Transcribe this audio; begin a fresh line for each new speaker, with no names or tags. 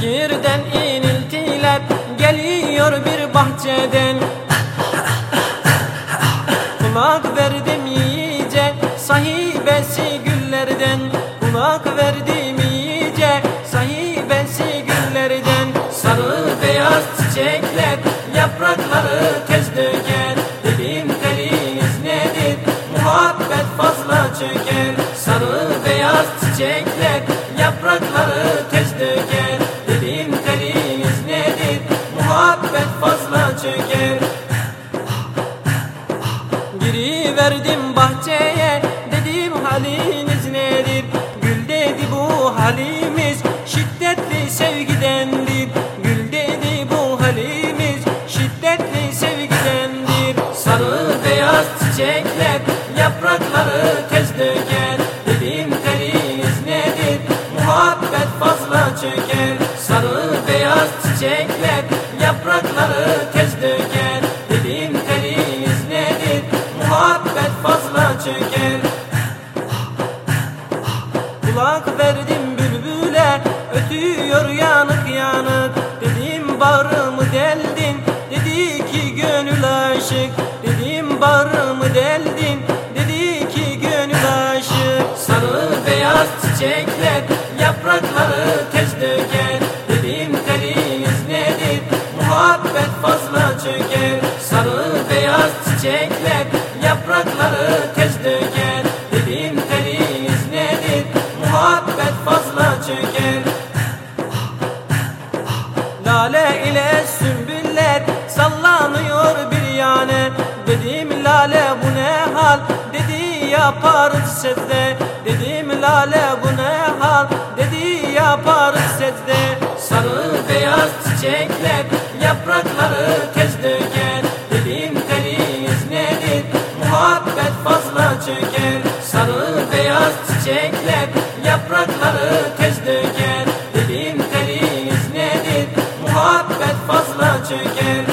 Zincirden iniltiler geliyor bir bahçeden. Kulak verdim iyice sahibesi güllerden. Kulak verdim iyice sahibesi güllerden. Sarı beyaz çiçekler yaprakları tez döker. Dedim teliniz nedir? Muhabbet fazla çöker Sarı beyaz çiçekler yaprakları tez döker Giri verdim bahçeye. Dedim haliniz nedir? Gül dedi bu halimiz şiddetli sevgidendir. Gül dedi bu halimiz şiddetli sevgidendir. Sarı beyaz çiçekler yaprakları tez döker Dedim teliniz nedir? Muhabbet fazla çöker Sarı beyaz çiçekler yaprakları tez döker Kulak verdim bülbüle ötüyor yanık yanık. Dedim bağrımı deldin? Dedi ki gönül aşık. Dedim bağrımı deldin? Dedi ki gönül aşık. Sarı beyaz çiçekler yaprakları tez döker. Dedim teliniz nedir? Muhabbet fazla çöker. Sarı beyaz çiçekler yaprakları tez döker çöker Lale ile sümbüller sallanıyor bir yane. Dedim lale bu ne hal? dedi yaparız secde Dedim lale bu ne hal? dedi yaparız secde Sarı beyaz çiçekler yaprakları tez Beyaz çiçekler yaprakları tez döker. Dedim teliniz nedir? Muhabbet fazla çöker